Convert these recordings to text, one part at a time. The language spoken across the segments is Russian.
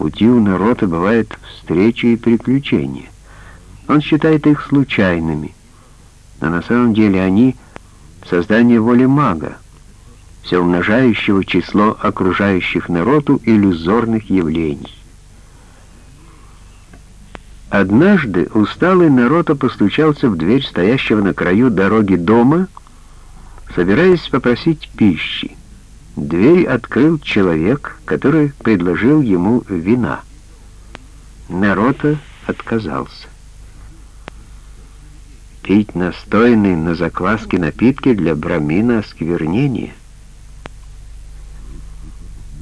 пути у народа бывают встречи и приключения. Он считает их случайными, но на самом деле они — создание воли мага, все умножающего число окружающих народу иллюзорных явлений. Однажды усталый народа постучался в дверь стоящего на краю дороги дома, собираясь попросить пищи. Дверь открыл человек, который предложил ему вина. Народа отказался. Пить настойный на закваске напитки для брамина осквернения.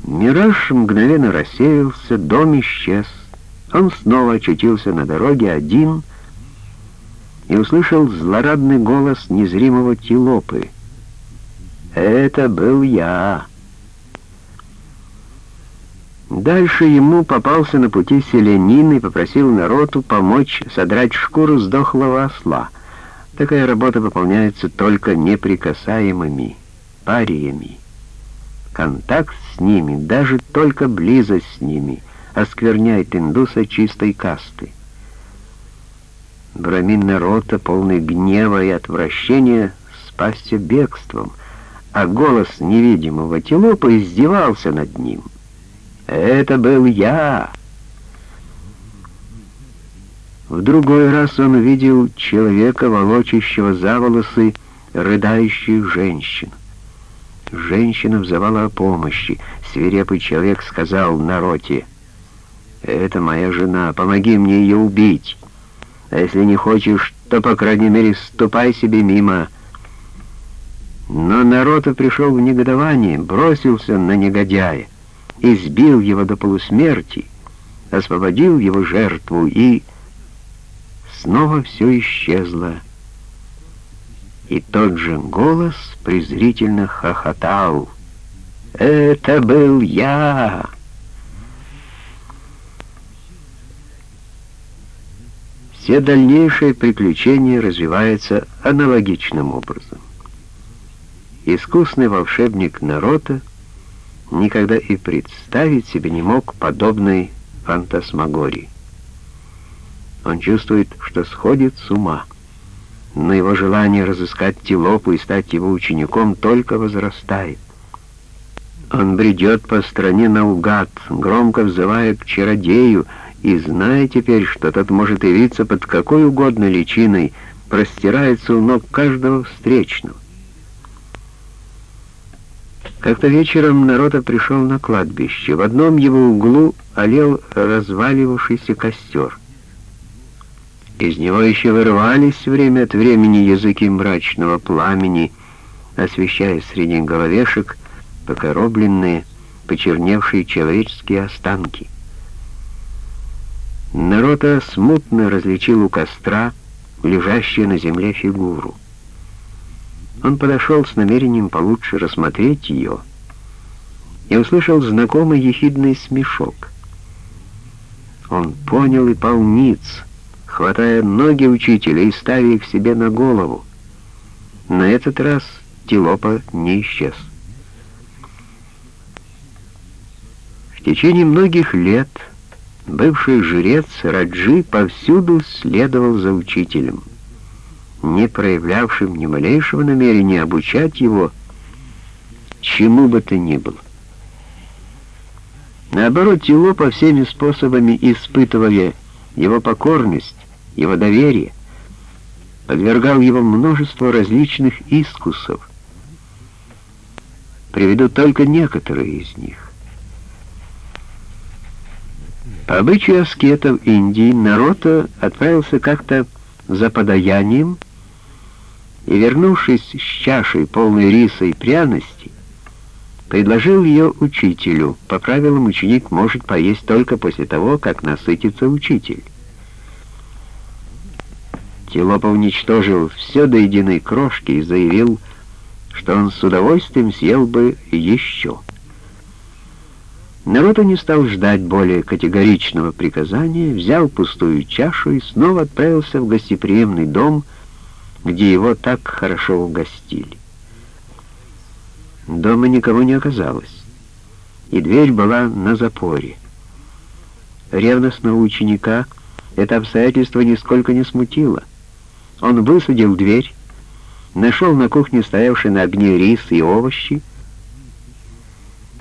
Мираж мгновенно рассеялся, дом исчез. Он снова очутился на дороге один и услышал злорадный голос незримого Тилопы. «Это был я!» Дальше ему попался на пути селянин и попросил народу помочь содрать шкуру сдохлого осла. Такая работа выполняется только неприкасаемыми, париями. Контакт с ними, даже только близость с ними, оскверняет индуса чистой касты. Брамин народа, полный гнева и отвращения, спасся бегством, а голос невидимого Телопа издевался над ним — это был я. В другой раз он увидел человека, волочащего за волосы рыдающих женщин. Женщина взывала о помощи. Свирепый человек сказал Нароте, «Это моя жена, помоги мне ее убить. А если не хочешь, то, по крайней мере, ступай себе мимо». Но Нарота пришел в негодование, бросился на негодяя избил его до полусмерти, освободил его жертву, и снова все исчезло. И тот же голос презрительно хохотал. «Это был я!» Все дальнейшие приключения развиваются аналогичным образом. Искусный волшебник народа никогда и представить себе не мог подобной фантасмагории. Он чувствует, что сходит с ума, но его желание разыскать Тилопу и стать его учеником только возрастает. Он бредет по стране наугад, громко взывая к чародею, и, зная теперь, что тот может явиться под какой угодно личиной, простирается у ног каждого встречного. Как-то вечером народа пришел на кладбище. В одном его углу олел разваливавшийся костер. Из него еще вырывались время от времени языки мрачного пламени, освещая среди головешек покоробленные, почерневшие человеческие останки. Народа смутно различил у костра лежащую на земле фигуру. Он подошел с намерением получше рассмотреть ее и услышал знакомый ехидный смешок. Он понял и пал ниц, хватая ноги учителя и ставя их себе на голову. На этот раз Тилопа не исчез. В течение многих лет бывший жрец Раджи повсюду следовал за учителем не проявлявшим ни малейшего намерения обучать его чему бы то ни было. Наоборот, Тило по всеми способами испытывая его покорность, его доверие, подвергал его множеству различных искусов. Приведу только некоторые из них. По обычаю аскетов Индии Нарота отправился как-то за подаянием и, вернувшись с чашей, полной риса и пряностей, предложил ее учителю. По правилам, ученик может поесть только после того, как насытится учитель. Телопа уничтожил все до единой крошки и заявил, что он с удовольствием съел бы еще. Народу не стал ждать более категоричного приказания, взял пустую чашу и снова отправился в гостеприимный дом, где его так хорошо угостили. Дома никого не оказалось, и дверь была на запоре. Ревностного ученика это обстоятельство нисколько не смутило. Он высадил дверь, нашел на кухне стоявший на огне рис и овощи,